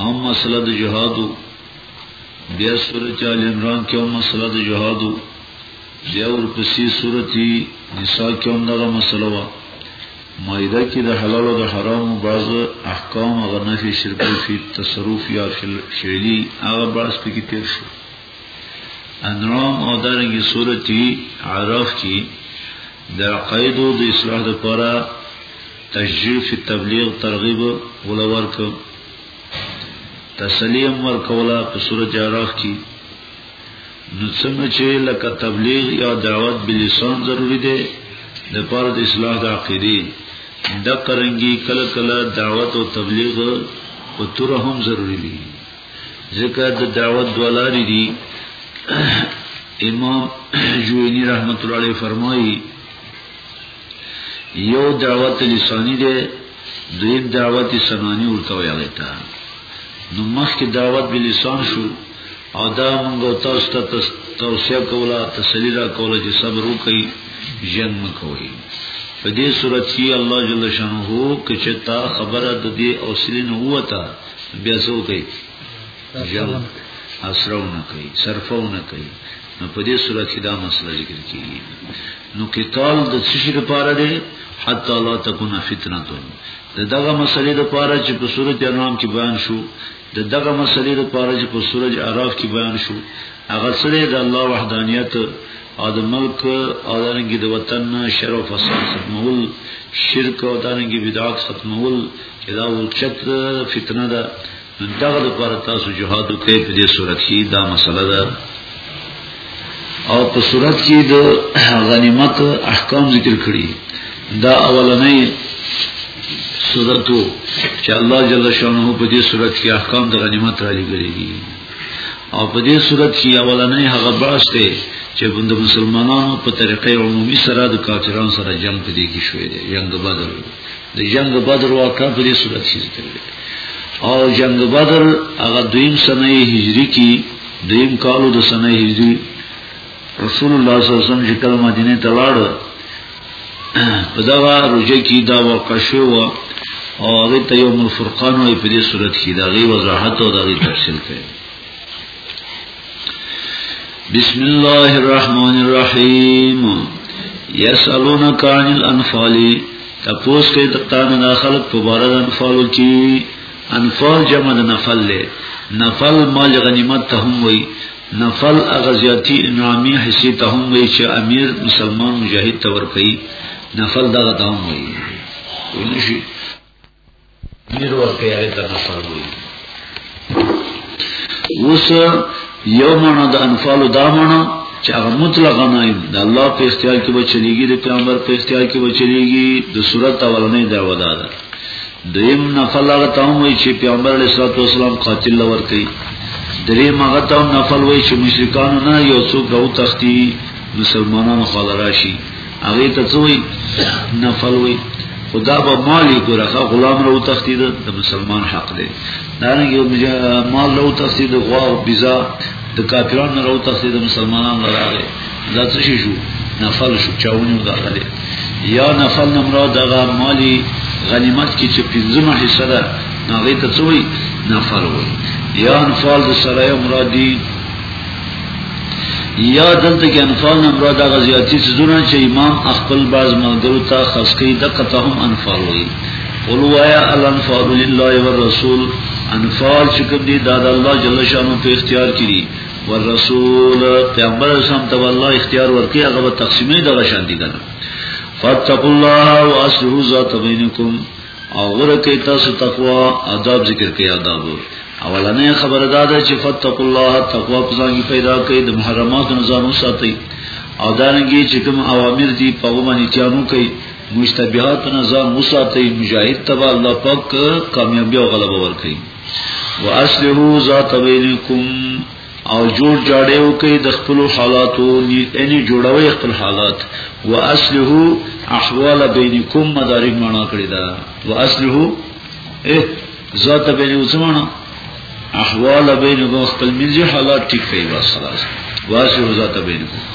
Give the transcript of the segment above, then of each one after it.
هم مسله د جهادو بیا سورت آل عمران کې هم مسله د جهادو بیا ورپسې سورت نساء کې هم دغه مسله وه مایده کې د حلال او د حرام بعض احکام غنفي شرک فی تصرف یا فعلی هغه بعض پکې تیر شو انعام او دارنګي سورتي عراف کې د عقایدو د اصلاح لپاره تشجیع فی تبلیغ ترغیب ولور کو تسلی امر کولا په سورۃ عراف کې نو څنګه چې لکه تبلیغ یا دعوت بلسان ضروری دی د پاره د اصلاح د عقیده د قرنګي کله کله دعوت او تبلیغ په تور هم ضروری دی ذکر د دعوت دولاری دی امام جوینی رحمت الله علیه فرمایي یو دعوت لسانی دی دویم دعوت سنانی ورته ویل تا نو مخکې دعوت به لسان شو او دا موږ تاسو ته توصیه کوله تسلی را کوله چې صبر وکړئ جنگ مکوئ په دې صورت کې الله جل شانه کچتا خبره د دې اوسلین هوتا بیا څو کوي جل اسرونه کوي صرفونه کوي نو په دې صورت کې دا مسله ذکر کیږي نو قتال د څه شي لپاره دی حتی لا تكون فتنه د دغه مسلې لپاره چې په صورت انعام کې بیان شو د دغه مسلې لپاره چې په صورت اعراف کې بیان شو هغه سره د الله وحدانیت او د ملک او دارنګي د وطن شر او فساد ختمول شرک او دارنګي بدعات ختمول چې دا ولچت فتنه ده دغه لپاره تاسو جهاد وکړئ په دې صورت کې دا مسله ده او په صورت کې د غنیمت احکام ذکر کړي دا اولنې صورتو چې الله جل شانه په دې صورت کې احکام د غنیمت را لګري دي او په دې صورت کې اولنې هغه باس دی چې د مسلمانانو په طریقې عمومي سره د کافرانو سره جنگ پدې کې شوې دی جنگ بدر د جنگ بدر واقع په دې صورت کې ذکر دی او جنگ بدر هغه دویم سنه هجری کې دویم کالو د سنه هجری رسول الله صلی الله علیه وسلم چې کله مدینه ته لاړ په دا روزه کې دا واقع شو او هغه ته یو الفرقان وي په دې صورت کې دا غي وضاحت او دا غي تفصیل کوي بسم الله الرحمن الرحیم یسالونک عن الانفال تپوس کې تقان نه خلق په بار د انفال کې انفال جمع د نفل له نفل مال غنیمت ته هم وي نفل اغزیاتی انعامی حصی ته هم وی چې امیر مسلمان مجاهد ته ورکړي نفل دغه ته هم وی ونشي امیر ورکړي هغه ته نفل وی اوس یو معنا د انفال دا معنا چې هغه مطلق غنایم د الله په اختیار کې به چلیږي د پیغمبر په اختیار کې به چلیږي د صورت اولنې دا ودا ده دویم نفل هغه ته هم وایي چې پیغمبر علیه الصلاه والسلام قاتل لور کوي درې مغه ته هم نفل وایي چې مشرکان نه یو څوک راو تختی مسلمانانو خال راشي هغه ته څه وایي نفل وایي خدا به مالی ګورخه غلام راو تختی د مسلمان حق دی دا نه یو مال راو تختی د غوا او بيزا د کافرانو راو تختی د مسلمانانو راغی دا څه شي شو نفل شو چاونیو دا خلې یا نفل نه مراد دغه مالی غنیمت کې چې پنځمه حصہ ده هغه ته څه وایي نفل وایي یا انفال د سرای مراد دي یا دلته کې انفال نه مراد هغه زیاتی سزونه چې امام خپل باز ملګرو ته خاص کوي د قطهم انفال وایي قل وایا الانفال لله والرسول انفال چې کوم دي دا د الله جل شانو په اختیار کې دي والرسول پیغمبر اسلام ته الله اختیار ورکړي هغه به تقسیمې دغه شان دي کنه فاتقوا الله واصلحوا ذات بینکم او ورکه تاسو تقوا آداب ذکر کوي آداب اولنې خبره دا ده چې فاتقوا الله تقوا ځانګي پیدا کړئ د محرمات نه ځان وساتئ او دانګي چې کوم اوامر دي په ومنې چانو کوي مشتبهات نه ځان وساتئ مجاهد تبع الله پاک کامیابی او غلبه ورکړي واسلحو ذات بینکم او جوړ جاړیو کې د خپل حالاتو یعنی جوړوي خپل حالات واسلحو احوال بینکم مدارک معنا کړی دا واسلحو ا ذات بینکم سمانا احوال بینکم خپل منځي حالات ټیک کړئ بس خلاص واسلحو ذات بینکم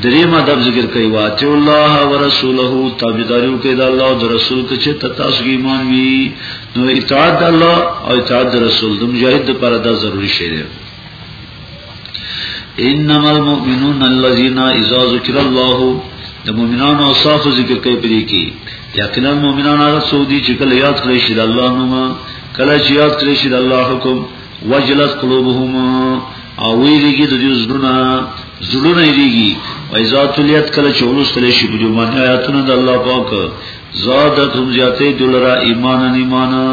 درې مدب ذکر کوي واته الله ورسوله تابعداریو کې د الله او د رسول ته چې تاسو ایمان وي نو اطاعت الله او اطاعت رسول د مجاهد لپاره دا ضروری شی دی انما المؤمنون الذين اذا ذكر الله د مؤمنانو اوصاف ذکر کوي پرې کې یقینا مؤمنان هغه سودی چې کله یاد کړی شي د الله نوم کله چې یاد کړی شي د الله حکم وجلت قلوبهم او ویریږي د دې زړونه زړونه یریږي وایذا تلیت کله چې ولستل شي په جوړمان آیاتونه د الله پاک زادتهم زیاته دلرا ایمانا ایمانا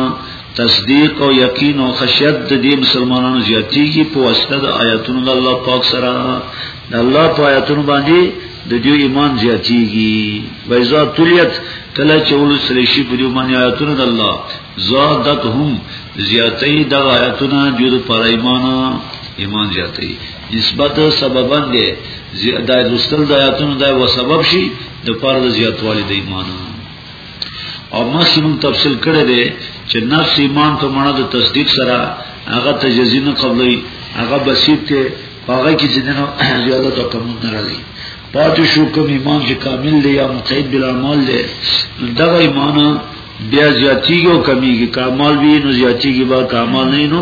تصدیق او یقین او خشیت د دې مسلمانانو زیاتیږي په واسطه د آیاتونو د الله پاک سره د الله په آیاتونو باندې د دې ایمان زیاتیږي وایزا تلیت کله چې ولسل شي په دې باندې آیاتونو د الله زادتهم زیاتې د آیاتونو جوړ پر ایمان ایمان زیاتې نسبت سببان دی زیاده رسل د آیاتونو د وسبب شي د پاره د زیاتوالي د ایمان او مخکې موږ تفصیل کړی دی چې نفس ایمان په معنا د تصدیق سره هغه تجزی نه قبلې هغه بسیط ته هغه کې چې دنه زیاده ته کوم نه راځي پاتې شو کوم ایمان چې کامل دی یا مقید بلا مال دی دغه ایمان بیا زیاتیږي او کمیږي کمال وی نو زیاتیږي با کمال نه نو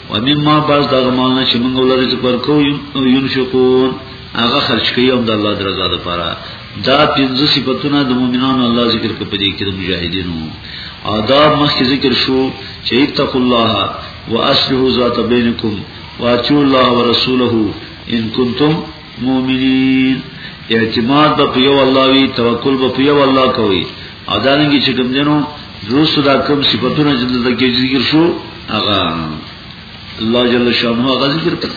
ومما باز دا غمانه چې موږ ولر چې پر کو ينفقون هغه خرج کوي هم د الله درزا لپاره دا پنځه صفاتونه د مؤمنانو الله ذکر کوي په دې کې د مجاهدینو آداب مخکې ذکر شو چې اتق الله واصلحوا ذات بینکم واطیعوا الله ورسوله ان کنتم مؤمنین اعتماد به په یو الله وی توکل به په یو الله کوي او دا نه چې کوم دینو روسو دا کوم صفاتونه چې دلته کې ذکر شو هغه الله جل شانه هغه ذکر کړ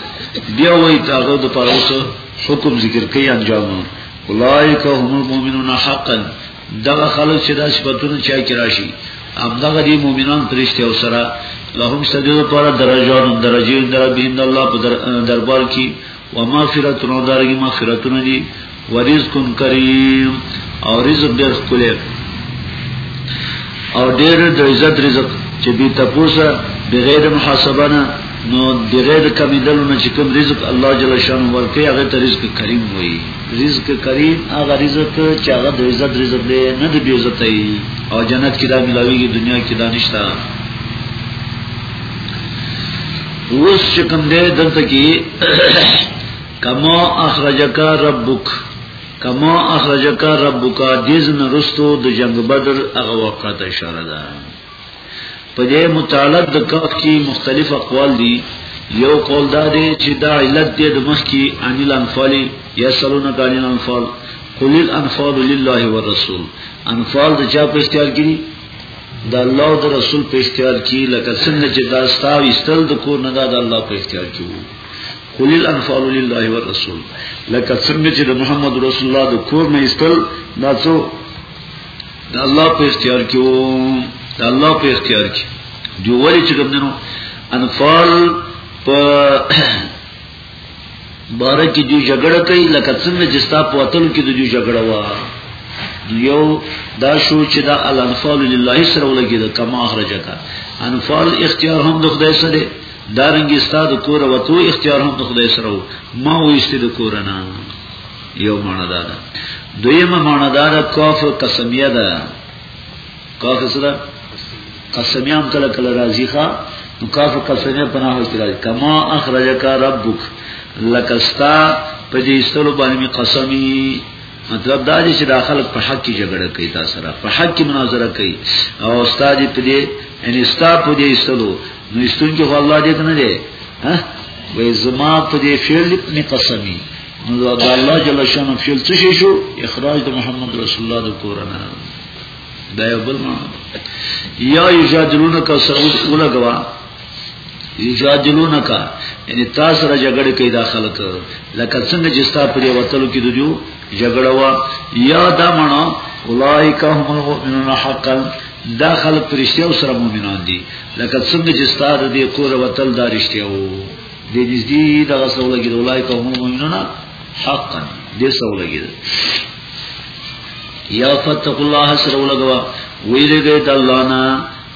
بیا وایي تاغه د پروسه حکم ذکر کوي انجام اولائک هم المؤمنون حقا دا خلک چې دا صفاتونه چا کې راشي هم دا غري مؤمنان پرشته او سره لهم سجده پر درجات درجه در بین الله په دربار کې ومغفرتون او دارنګ مغفرتون دي ورزق کریم او رزق ډېر ښکلی او ډېر د عزت رزق چې به تاسو بغیر محاسبه نه نو بغیر کمیدل نه چې کوم رزق الله جل شانه ورکړي هغه ته رزق کریم وایي رزق کریم هغه رزق چې هغه د عزت رزق دی نه د بی عزت او جنت کې دا ملاویږي دنیا کې دا نشته اوس چې کوم دې دلته کې کما اخرجک ربک کما اخرجک ربک دزن رستو د جنگ بدر هغه وخت اشاره ده په دې متعلق د کاف کې مختلف اقوال دي یو قول دا دی چې دا علت دې د مخ کې انیل انفال یا سلون کانیل انفال قل الانفال لله والرسول انفال د چا په اختیار کې د الله او د رسول په اختیار کې لکه څنګه چې دا ستا ایستل د کور نه دا د الله په اختیار کې وو قل الانفال لله والرسول لکه څنګه چې د محمد رسول الله د کور نه ایستل دا څو د الله په اختیار کې وو د الله په اختیار کې جو ولې چې کوم دنو انفال په باره کې دوی جګړه کوي لکه څنګه چې ستا په وطن کې دوی جګړه وا یو دا شو چې دا الانفال لله سره ولګي دا کما اخرجک انفال اختیار هم د خدای سره دارنګ استاد کور وته اختیار هم د خدای سره ما وېستې د کور نه یو معنا دا ده دویمه معنا دا ده کافر قسمیه ده کافه سره قسمی هم کله کله راځي ښا نو کافه قسمی په نحو کې راځي کما اخرجک ربک لکستا په دې استلو باندې قسمی مطلب دا دی چې داخل په حق کې جګړه کوي تا سره په حق کې مناظره کوي او استاد په دې ان استا په دې استلو نو استون کې الله دې کنه دی ها وې زما په دې فعل نه قسمی نو دا الله جل شانه فعل څه شو اخراج د محمد رسول الله د کورنه دا یو بل معنا یا یجادلونک سره ولګوا یجادلونک یعنی تاسو را جګړه کوي دا خلک لکه څنګه چې تاسو په وتلو کې دوی جګړه وا یا دا معنا اولایک هم المؤمنون حقا دا خلک پرشتیو سره مؤمنان دي لکه څنګه چې ستاره دې کور وتل دا رښتیو دې نږدې دا غسولګي اولایک هم المؤمنون حقا دې سولګي یا فتق الله سره ولګوا ویریږي د الله نه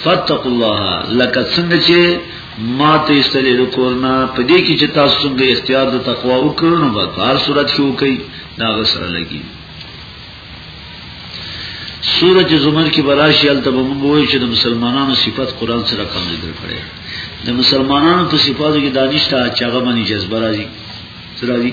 فتق الله لکه څنګه چې ما ته استلې د کورنا په دې کې چې تاسو څنګه اختیار د تقوا وکړو نو په هر صورت شو کوي دا غسر لګي سورج زمر کې براشي ال ته موږ وایو چې د مسلمانانو صفات قران سره کوم ذکر کړي د مسلمانانو په صفاتو کې دانش ته چې هغه باندې جذبه راځي سره راځي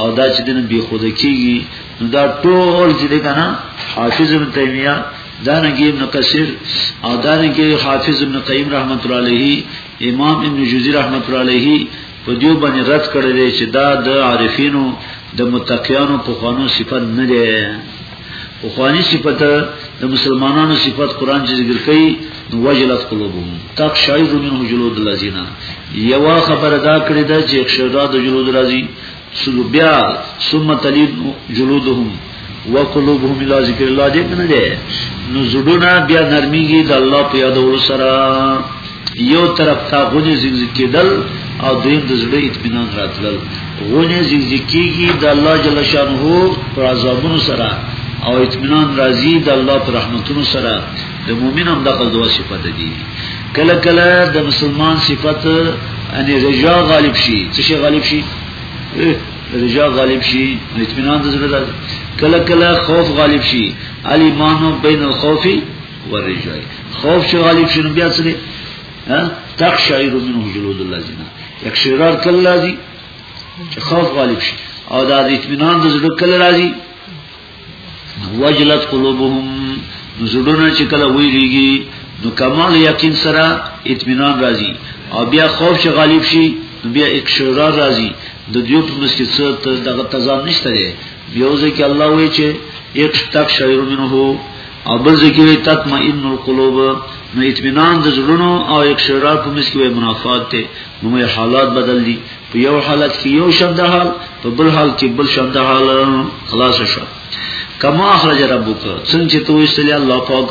او دا چې دنه بی خود کیږي نو دا ټول چې ده کنه حافظ ابن تیمیه دانګي ابن کثیر او دانګي حافظ ابن قیم رحمت الله علیه امام ابن جوزی رحمت الله علیه په دیو باندې رد کړی دی چې دا د عارفینو د متقینو په خوانو صفت نه دی او خوانی صفت د مسلمانانو صفت قران چې ذکر کړي نو وجلت قلوبهم تک شایز منه جلود الذین یوا خبر ادا کړی دا چې شهدا د جلود راځي سلو بیا ثم تلید جلودهم وقلوبهم الى ذکر الله دې کنه دې نو زړونه بیا نرمیږي د الله په یادولو سره یو طرف ته غونې زګزګ کېدل او دویم د زړه اطمینان راتلل غونې زګزګ کېږي د الله جل شانه پر عذابونو سره او اطمینان راځي د الله پر رحمتونو سره د مؤمن هم دغه دوه صفات دي کله کله د مسلمان صفت ان رجا غالب شي څه شي غالب شي رجا غالب شي اطمینان د زړه کله کله خوف غالب شي الیمان بین الخوف ورجای خوف چې غالب شنو بیا څه ها تخشعر منه جلود الذين تکشیرار کله راځي چې خوف غالب شي او دا د اطمینان د زړه کله راځي وجلت قلوبهم زړونه چې کله ویریږي نو کمال یقین سره اطمینان راځي او بیا خوف چې غالب شي بیا اکشرار راځي د دیو په مسکې څه دغه تضاد نشته دی یو ځکه الله وایي چې یک تک شعر منه او بل ذکر تطمئن القلوب نو اطمینان د زړونو او اکشرار په مس کې منافات ته نو مې حالات بدل دي په یو حالت کې یو شند حال په بل حال کې بل شند حال خلاص شو کما اخرج ربک څنګه چې تو استلی الله پاک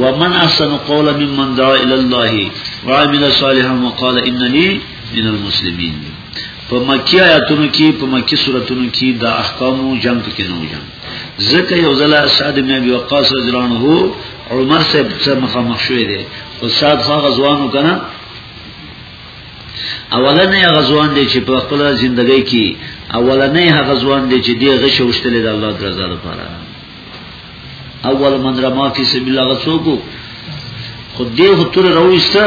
ومن احسن قولا ممن دعا الى الله وعمل صالحا وقال انني من المسلمين په مکی آیاتونو کې په مکی سوراتونو کې د احکامو جنگ کې نه وځم ځکه یو ځل سعد بن ابي وقاص رضی الله عنه عمر صاحب سره مخامخ شوې دي او سعد هغه ځوانو کنه اولنې هغه ځوان دی چې په خپل ژوندۍ کې اولنې هغه ځوان دی چې دی غشوشتل د الله درزا لپاره اول من رما فی سبیل الله غڅوکو خو دې هو تر راويسته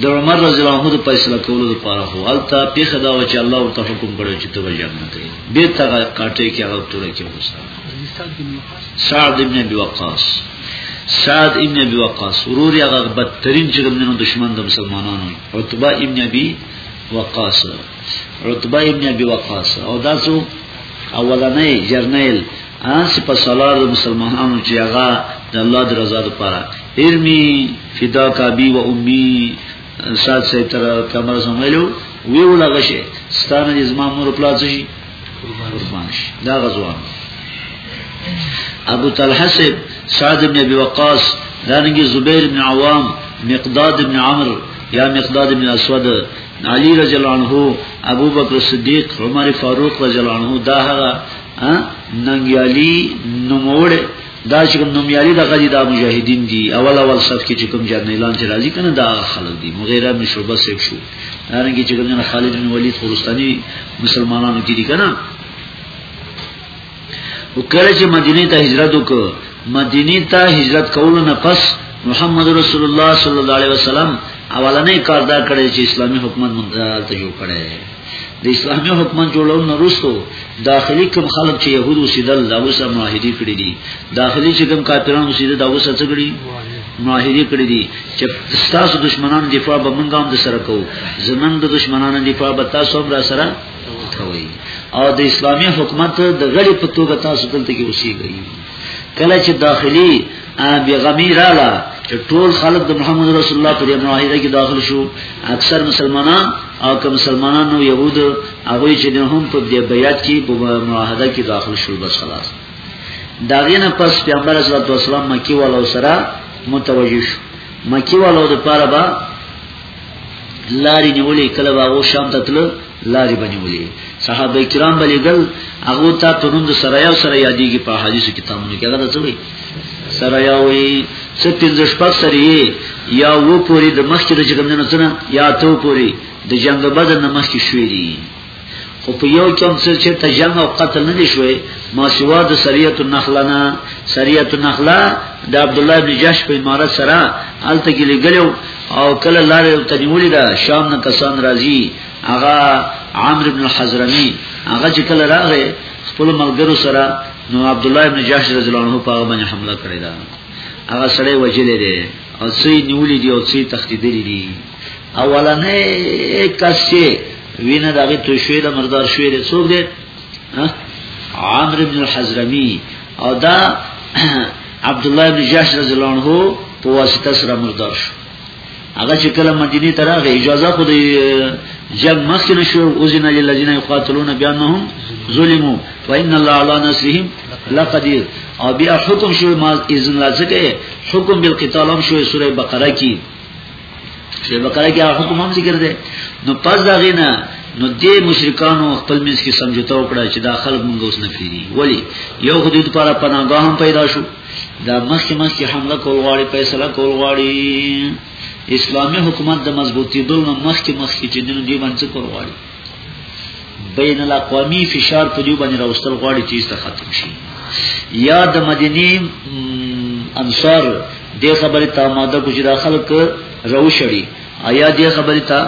د عمر رضی الله عنه د فیصله کولو لپاره هو البته پیخه دا و چې الله ورته حکم کړو چې ته وجه نه کوي به تا کاټه کې هغه تر کې وسه سعد ابن ابي وقاص سعد ابن ابي وقاص ورور یې هغه بدترین چې دمنو دشمن د مسلمانانو عتبه ابن ابي وقاص عتبه ابن ابي وقاص او دا څو اولنې جرنیل هانس په سلار د مسلمانانو چې هغه د الله د رضا لپاره ارمی فدا کابی و امی سات سي تر کمر زملو وی ولغه شي ستانه د زما مور پلاڅ شي قربان شي دا غزوان ابو طلحه سب سعد بن ابي وقاص دانګي زبير بن عوام مقداد بن عمرو یا مقداد بن اسود علی رضی الله عنه ابو بکر صدیق عمر فاروق رضی الله عنه دا هغه ها ننګیالی نوموړ دا چې کوم نومیالي دغه دي دا مجاهدین دي اول اول صف کې چې کوم جنرالان چې راځي کنه دا خلک دي مغیره بن شعبه سیب شو هرنګي چې کوم خالد بن ولید خرستاني مسلمانانو کې دي کنه وکړه چې مدینه ته هجرت وکړه مدینه ته هجرت کولو نه پس محمد رسول الله صلی الله علیه وسلم اولنې کار دا کړی چې اسلامي حکومت مونږ ته جوړ کړي د اسلامي حکومت جوړولو نه وروسته داخلي کوم خلک چې يهودو سیدل دا اوسه معاهدي کړی دي داخلي چې کوم کافرانو سیده دا اوسه څه کړی معاهدي کړی دي چې تاسو دشمنان دفاع به مونږ هم د سره کوو زمونږ د دشمنانو دفاع به تاسو هم را سره کوي او د اسلامي حکومت د غړي په توګه تاسو دلته کې اوسېږئ کله چې داخلي بیغمی رااله چې ټول خلک د محمد رسول الله پر معاهده کې داخل شو اکثر مسلمانان او که مسلمانان نو يهود هغه چې هم په دې بیعت کې په معاهده کې داخل شو بس خلاص داغینه پس پیغمبر صلی الله علیه وسلم مکی والو سره متوجه شو مکی والو د پاره با لاری نیولې کله باغو شام ته تل لاری بنیولې صحابه کرام بلې دل هغه ته په نوم د سرایا سره یادېږي په حدیثو کتابونو کې هغه څه وي سرایا وي څه پنځه شپږ سره یا و پوری د مخکې د جګمنو څنګه یا تو پوری د جنگ بدر نمخ کې شوې دي خو په یو چم څه چې ته جنگ او قتل نه شوي ما سوا د سریه النخله نه سریه النخله د عبد الله بن جاش په امارت سره الته کې لګلو او کله لارې ته نیولې ده شام نه کسان راځي هغه عمرو بن حضرمي هغه چې کله راغی خپل ملګرو سره نو عبد الله بن جاش رضی الله عنه په باندې حمله کړې ده هغه سړی وجلې ده او څه نیولې دي او څه تخدیدلې دي اولنې کس چې وینه دغه تو شوې د مردار شوې د څوک دی عامر ابن الحزرمی او دا عبد الله بن جاش رضی الله عنه په واسطه سره مردار شو هغه چې کله مدینه ته راغی اجازه خو د جنگ مخکې نشو او ځین الذين يقاتلون بانهم ظلموا فان الله على نصرهم لقدير او بیا حکم شو ما اذن لازم حکم بالقتال هم شو سوره بقره کې سورې بقره کې هغه حکم هم ذکر دی نو پس دا غینا نو دې مشرکانو خپل منځ کې سمجوته وکړه چې دا خلک مونږ اوس نه پیری ولی یو حدود لپاره پناهګاه هم پیدا شو دا مخکې مخکې حمله کول غواړي فیصله کول غواړي اسلامي حکومت د مضبوطی دل نه مخکې مخکې چې دین دی باندې کول غواړي بین الاقوامی فشار په دې باندې راوستل غواړي چې ایسته ختم شي یا د مدینه انصار دې خبره ته ماده کوجی دا خلک روشړي آیا دې خبره ته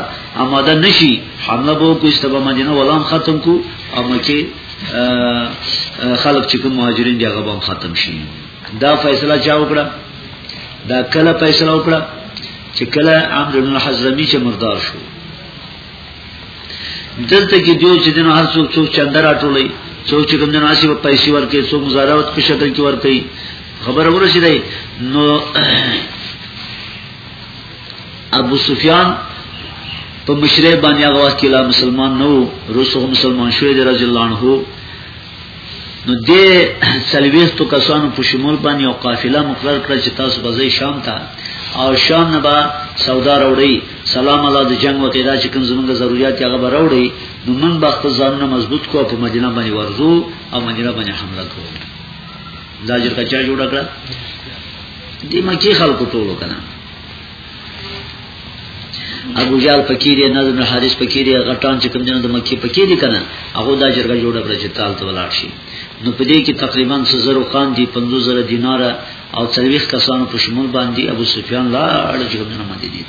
آماده نشي حمله بو کو استبا مدینه ولام ختم کو او مکه خلق چې کوم مهاجرین دی هغه هم ختم شي دا فیصله چا وکړه دا کله فیصله وکړه چې کله عمرو بن حزمی چې مردار شو دلته کې دیو چې دنو هر څوک څوک چندر راټولې څوک چې کوم دنو اسی په پیسې ورکې څوک مزارات په شکل کې ورکې خبر ورسېدای نو ابو سفیان په مشره باندې هغه وخت کې لا مسلمان نو روسو مسلمان شوی دی رضی الله عنه نو د سلويستو کسانو په شمول باندې یو قافله مقرر کړ چې تاسو به ځئ شام ته او شام نه به سودا راوړي سلام الله د جنگ وکړي دا چې کوم زمونږ ضرورت هغه به راوړي نو موږ به خپل ځانونه مضبوط کوو په مدینه باندې ورځو او مدینه باندې حمله کوو دا چې کچا جوړ کړ دې مکه خلکو ټولو کنه ابو جال پکې دی نظر بن حارث پکې دی غټان چې کوم دینه د مکی پکې دی کنه هغه دا جرګه جوړه کړ چې تال ته ولاړ شي نو په دې کې تقریبا 3000 خان دي 15000 دینار او 30 کسانو په شمول باندې ابو سفیان لا اړ چې کوم دینه مدینه دي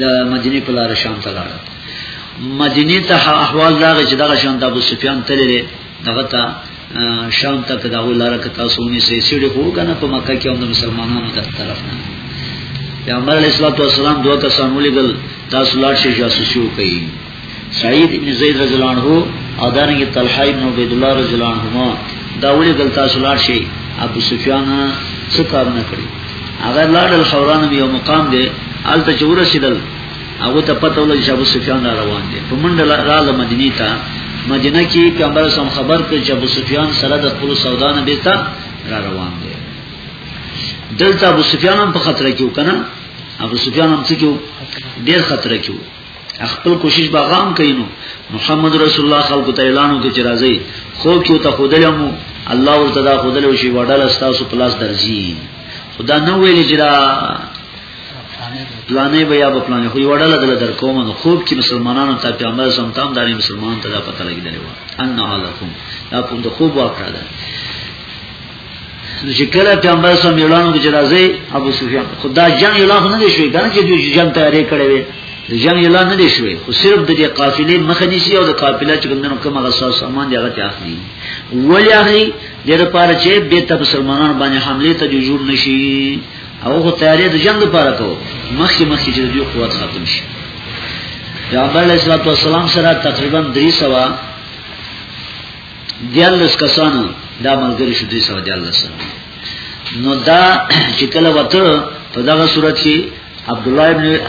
د مدینه په لار شام ته لاړ مدینه ته احوال دا چې دغه شان د ابو سفیان تللی دغه ته شام ته کدا ولاره ک تاسو ونی سي سړي هو کنه په مکه کې هم د مسلمانانو د طرف نه پیغمبر علیه الصلاه والسلام دوه کسان ولېګل تاسو لاړ شي جاسوسي وکړي سعید ابن زید رضی الله عنه او دانګي طلحه ابن عبد الله رضی الله عنهما دا ولېګل تاسو لاړ شي ابو سفیان څه کار نه کړی اگر لاړل خوران یو مقام دی الته چور رسیدل هغه ته پته ولګی چې ابو سفیان را روان دی په منډه رااله مدینه ته مدینه کې پیغمبر سم خبر کړ چې ابو سفیان سره د خپل سودا نه بیرته را روان دی دلته ابو سفیان هم په خطر کې وکنه ابو سفیان هم څه کې ډیر خطر کې خپل کوشش به غام کینو محمد رسول الله خلکو ته اعلان وکړي چې راځي خو کې ته خودلمو الله ورته دا خودلو شي وډل استاسو پلاس درځي خدا نو ویل چې پلانې بیا په پلانې خو یو ډول دل در کوم نو خوب کې مسلمانانو ته پیغمبر سم تام داري مسلمان ته دا پته لګیدل و ان علیکم دا کوم د خوب واقع ده نو چې کله پیغمبر سم اعلان وکړ چې راځي ابو سفیان خدا جنگ اعلان نه دی شوی کنه چې دوی جنگ تیارې کړې وي جنگ اعلان نه دی شوی خو صرف د دې قافلې مخه نیسی او د قافله چې کوم کوم هغه سامان دی هغه ته اخلي ولې اخلي د لپاره چې به تاسو مسلمانان باندې حمله ته جوړ نشي او خو تیاری د جنگ لپاره کو مخکې مخکې چې دوی قوت ختم شي پیغمبر علیه الصلاۃ والسلام سره تقریبا 300 دیالس کسانو دا ملګری شو 300 دیالس نو دا چې کله وته په دغه صورت کې عبد الله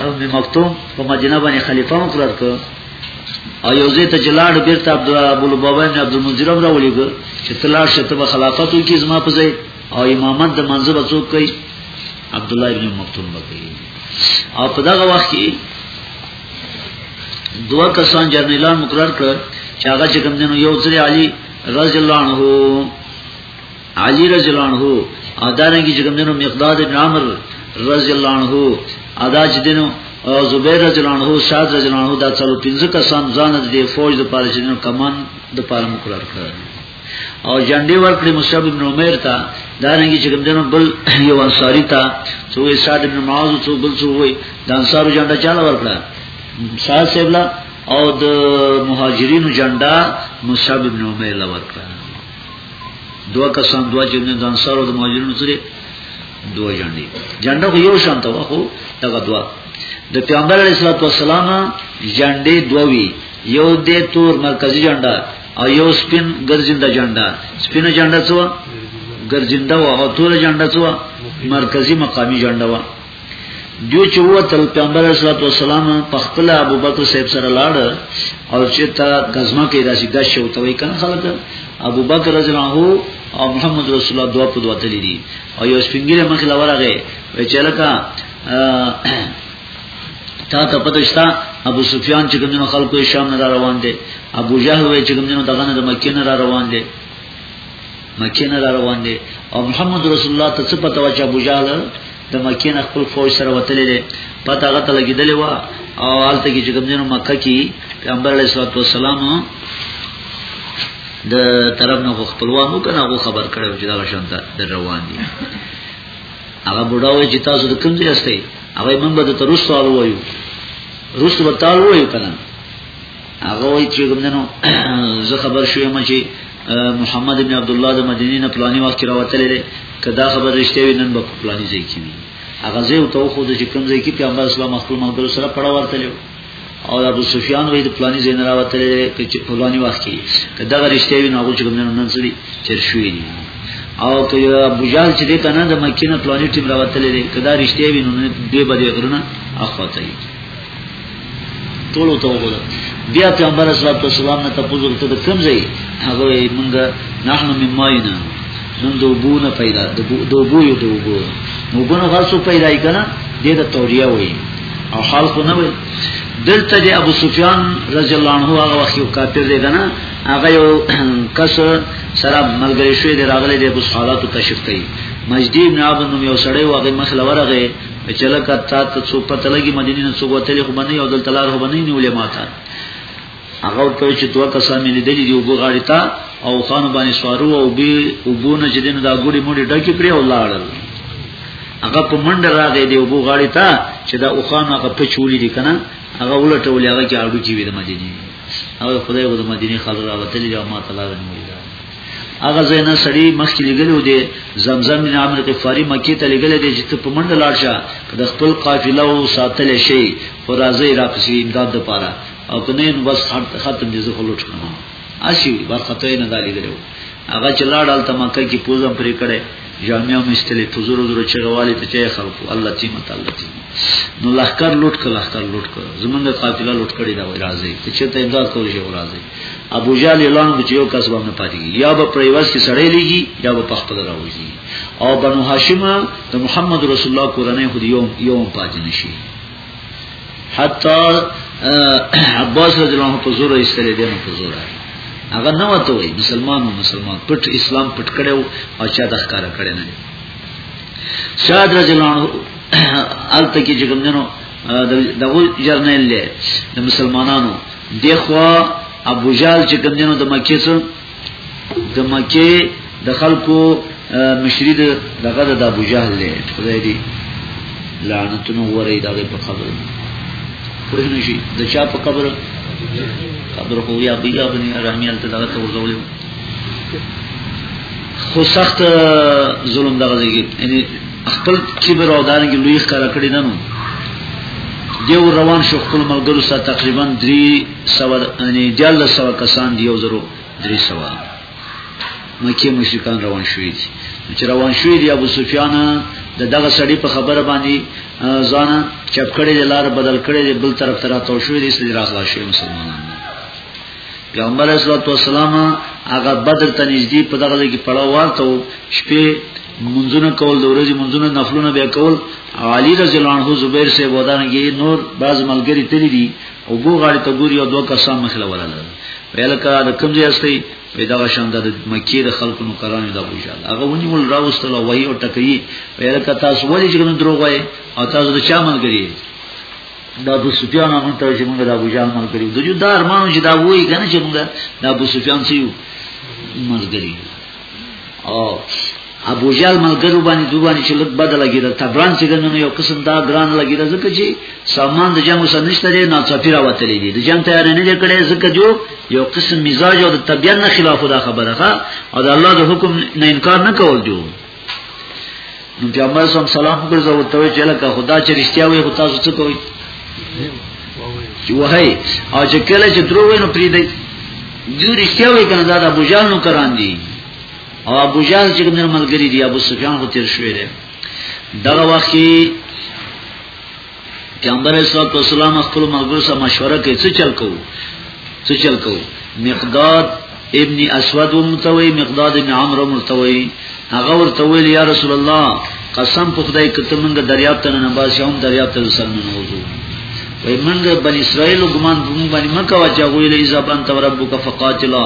ابن مکتوم په مدینه باندې خلیفہ مقرر کړ او یو ځای ته جلاړ بیرته عبد الله ابو لبابا ابن عبد المنذر راولېګ چې تلاش ته خلافت وکړي زما په ځای او امامت د منځو به څوک کوي عبد الله ابن مکتوم به کوي او په دغه وخت کې دوه کسان جنرالان مقرر کړ چې هغه چې کوم دینو یو ځری علي رضی الله عنه علي رضی الله عنه ادارنګي چې کوم دینو مقداد ابن عمر رضی الله عنه ادا چې دینو او زبیر رضی الله عنه شاد رضی الله عنه دا څلور پنځه کسان ځان د فوج د پاره چې دینو کمان د پاره مقرر کړ او جنډي ورکړي مصعب بن عمر ته دا رنګي چې کوم بل یو انصاری ته څو سعد بن معاذ څو بل څو وي د انصارو جنډه چاله ورکړه سعد سیبلا او د مهاجرینو جنډه مصعب بن عمر له ورکړه دوه کسان دوه چې د انصارو د مهاجرینو سره دوه جنډي جنډه خو یو شان ته واخو دغه دوه د پیغمبر علیه الصلاه والسلام جنډې دوه وی یو د تور مرکزی جنډه او یو سپین ګرځینده جنډا سپینه جنډا څو ګرځینده و او تور جنډا څو مرکزی مقامی جنډا و دوی چې وتل پیغمبر صلی الله علیه وسلم په خپل ابوبکر صاحب سره لاړ او چې تا غزما کې راځي د شو توي کنه خلک ابوبکر رضی الله عنه او محمد رسول الله دوه په دوه تللی دي او یو سپینګره مخ لورغه وچلکا تا ته پته شته ابو سفیان چې کومو خلکو شام نه روان دي ابو جهل وی چې کومو دغه نه د مکه نه روان دي مکه نه روان دي او محمد رسول الله ته څه پته و چې ابو جهل د مکه نه خپل فوج سره وتلې ده پته هغه ته لګیدلې و او حالت کې چې کومو مکه کې پیغمبر علیه الصلاه والسلام د طرف نه خپلوانو کنه هغه خبر کړو چې دا شانته د روان دي هغه بډاوي چې تاسو د کوم ځای استئ هغه موږ به ته روس سوال وایو روس به تال وایو کنه هغه وایي چې کوم دنو زه خبر شوم چې محمد ابن عبد الله د مدینې نه پلاني وخت راوتلې ده کدا خبر رښتیا وي نن به پلاني ځای کې وي هغه زه او ته خو د کوم ځای کې پیغمبر اسلام خپل ملګرو سره پړاو ورتلو او ابو سفیان وې د پلاني زین راوتلې چې په پلاني وخت کې کدا غریشته وی نو چې کومنه نن سړي چر شوې دي او که ابو جال چې دې کنه د مکې نه پلاني ټیم راوتلې دي کدا رښتیا وی نو دې بده غرونه اخوته دي ټول ته وګوره بیا پیغمبر اسلام ته سلام نه تاسو ته کوم ځای هغه مونږه نحنو مماینا نن د وبو نه پیدا د وبو یو د وبو نو بنو غرسو پیدا کنا د د توریه وای او حال خو نه وای دلته د ابو سفیان رضی الله عنه هغه وخت یو کافر دی کنه هغه یو کس سره ملګری شوی دی راغلی د ابو صالحاتو تشریف کوي مجدی ابن عبد نو یو سړی واغې مخله ورغه چې لکه تا ته څو پته لګي مدینه نه څو وتلې خو باندې او دلته لار خو باندې نیولې ماته هغه ورته چې دوه کسان مې لیدلي دي وبو غاړې ته او خان باندې سوارو او به وبو نه چې دینو دا ګوډي موډي ډکې پرې او لاړل هغه په منډه راغی دی وبو غاړې ته چې دا او خان هغه په چولې دي کنه هغه ولټول هغه کې اړو کې وي د مدینه او خدای وو د مدینه خبر راوتلی او ما تعالی نه ویل هغه زینا سړی مخکې لګلو دی زمزم بن عمرو غفاری مکی ته لګل دی چې په منډه لاړ شه د خپل قافله او ساتل شي او راځي راپسې امداد لپاره او کنه نو بس ختم دي زه خلوټ کوم اسی با خطای نه دالی درو هغه چې لاړل ته مکه کې پوزم پرې کړي جامعه مستلې پوزرو درو چرواله ته چي خلکو الله تیم تعالی تیم نو لخر لوټ کړه لخر لوټ کړه زمونږ قافله لوټ کړي دا وای راځي ته چې ته امداد کوی شي راځي ابو جال اعلان وکړي یو کس باندې پاتې یا به پریواز کې سړی لګي یا به پخپل راوځي او بنو هاشم د محمد رسول الله کورنۍ خو یو یو پاتې نشي حتی عباس رضی الله عنه په زور ایستلې دی نو په زور هغه نه وته وي مسلمان او مسلمان پټ اسلام پټ کړو او چا د ښکارا کړی نه شاد رضی الله عنه الته کې چې کومنو دغه جرنیل له مسلمانانو دغه ابو جال چې کومنو د مکې سره د مکه د خلکو مشری د دغه د ابو جهل له خدای دی لعنتونه وره دغه په قبر پوه نه شي د چا په قبر قبر خو یا بیا بنی رحمیل ته دغه ته ورزول خو سخت ظلم دغه دی یعنی خپل کبر او دانګ لوی ښکارا کړی نه نو دیو روان شو خپل ملګرو سره تقریبا 3 سوا یعنی جل سوا کسان دی یو زرو درې سوا مکه مشرکان روان شوې دي چې روان شوې دي ابو سفیان د دغه سړی په خبره باندې ځان چپ کړي د لار بدل کړي د بل طرف تر تاسو شوې دي چې راغلا شي مسلمانان پیغمبر صلی الله علیه وسلم هغه بدر ته نږدې په دغه کې پړاو ورته شپې منځونه کول د ورځې منځونه نفلونه بیا کول علی رضی الله عنه زبیر سے بودانګي نور بعض ملګری تللی دي او بو غاړي ته ګوري او دوه کسان مخ له ولاله ویل کړه د کوم ځای استي په دغه شان د مکی د خلکو نو کرانو د بوجال هغه ونی ول راوستل او وای او ټکې ویل کړه تاسو ولې چې نو دروغ وای او تاسو د چا ملګری دا ابو سفیان هم ته چې موږ د ابو جهل ملګری د جو دار مانو چې دا وای کنه چې موږ د ابو سفیان سیو ملګری او ابو جال ملګرو باندې دوه باندې چې لږ بد لګیدل تبران چې دنه یو قسم دا ګران لګیدل ځکه چې سامان د جنگ سره نشته دی نه چاپیرا وتلې دي د جنگ تیار نه دی کړی ځکه جو یو قسم مزاج او د طبيعت نه خلاف دا خبره ده او د الله د حکم نه انکار نه کول دی پیغمبر صلی الله علیه وسلم ګرځو ته وی چې لکه خدا چې رښتیا وي خو تاسو څه کوئ چې وای او چې کله چې درو وینو پری دی دوی رښتیا وي کنه دا د ابو جهل نو کران دي او ابو جهل چې کوم ملګری دی ابو سفیان خو تیر شوی دی دغه وخت پیغمبر صلی الله علیه وسلم خپل ملګرو سره مشوره کوي څه چل کوو څه چل کوو مقداد ابن اسود ومتوي مقداد ابن عمرو متوي هغه ورته ویل یا رسول الله قسم په خدای کته موږ دریاب ته نه باسي هم دریاب ته سره نه وځو وای موږ بنی اسرائیل ګمان په موږ باندې مکه واچا ویل ایزا بان توربک فقاتلا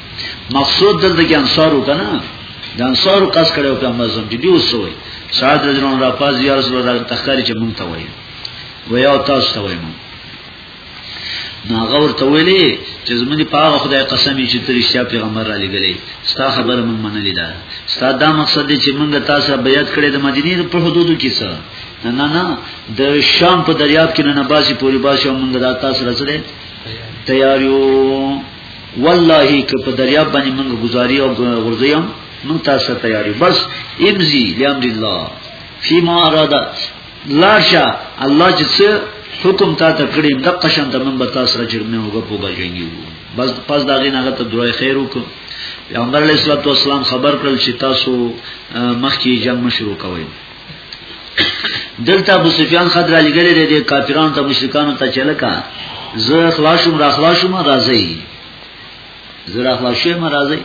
مقصود دلته کې انصارو کنه د انصارو قص کړو په مزم چې دیو سوې سعد رضی الله عنه راپاز یا رسول الله تخکاری چې مونږ ته وایي و یا تاسو ته وایي نو هغه ورته ویلي چې زمونږ په هغه خدای قسم چې تر رښتیا پیغمبر را لګلې ستا خبره مونږ منلې ده ستا دا مقصد دی چې مونږ تاسو بیعت کړې د مدینې په حدودو کې څه نه نه نه د شام په دریاب کې نه نباسي پوری باسي مونږ دا تاسو راځلې تیاریو والله که په دریاب باندې موږ گزاري او ورځیم موږ تاسو تیاری بس امزي لامر الله فيما اراد لاشا الله چې څه حکم تا ته کړی د قشن د من به تاسو سره جرمه وګ په بجنګي بس پس دا غي نه ته دوی خیر وکړو پیغمبر علیه الصلاۃ والسلام خبر کړل چې تاسو مخکې جنگ مشروع کوئ دلته ابو سفیان خضر علی ګلې د کافرانو ته مشرکانو ته چلکا زه خلاصوم را خلاصوم راځي زه را خلاصوم راځي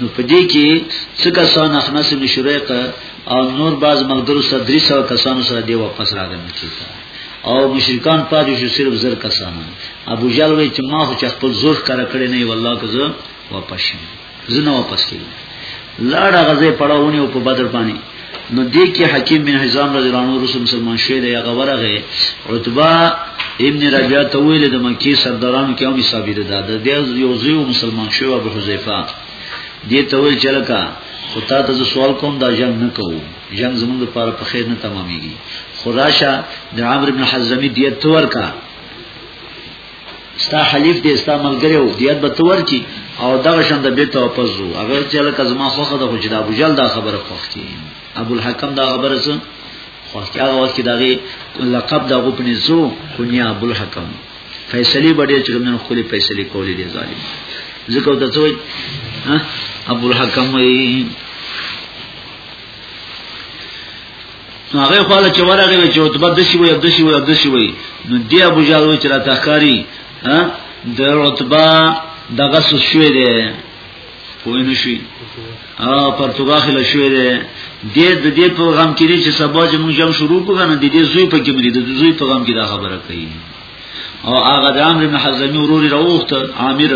نو په دې کې څه کسان اخنس مشرق او نور باز مقدر سره 300 کسانو سره دی واپس راغلم کیږي او مشرکان پاتې شو صرف زر کسان ابو جهل وی چې ما خو خپل زور کار کړی نه والله که زه واپس شم زنه واپس کړي لاړ غزه پړاونی او په بدر باندې نو دې کې حکیم بن حزام رضی الله عنه رسول مسلمان شوی دی هغه ورغه عتبہ ابن ربیعه ته ویل د مکی سردارانو کې هم صاحب دی دا د یو زیو مسلمان شوی ابو حذیفه دې ته ویل چلکا خو تا ته سوال کوم دا جنگ نه کوو جنگ زمونږ لپاره په خیر نه تمامېږي خو راشه د عمرو بن حزمی دیت تور کا ستا حلیف دې ستا ملګری او دیت به تور کی او دغه شند به ته واپس وو هغه چې لکه زما خوخه د خوچ د ابو جل دا خبره خوختي ابو الحکم دا خبره څه خوختي هغه وخت دغه لقب د غو پني زو کنیا ابو الحکم فیصله بډې چې موږ خپل فیصله کولې دي ظالم ځکه د څوی ابو الحکم وي نو هغه خپل چې ورغی چې او تبد شي وي عبد شي وي عبد شي وي نو دی ابو جهل چې را تخاري ها د رتبه دغه شوې ده کوی نشي او پرتګاخل شوې ده د د دې پیغام کې چې سبا چې موږ هم شروع کوو نه د دې زوی په کې مرید د زوی پیغام کې دا خبره کوي او هغه د عامر بن حزمی ورور راوخت عامر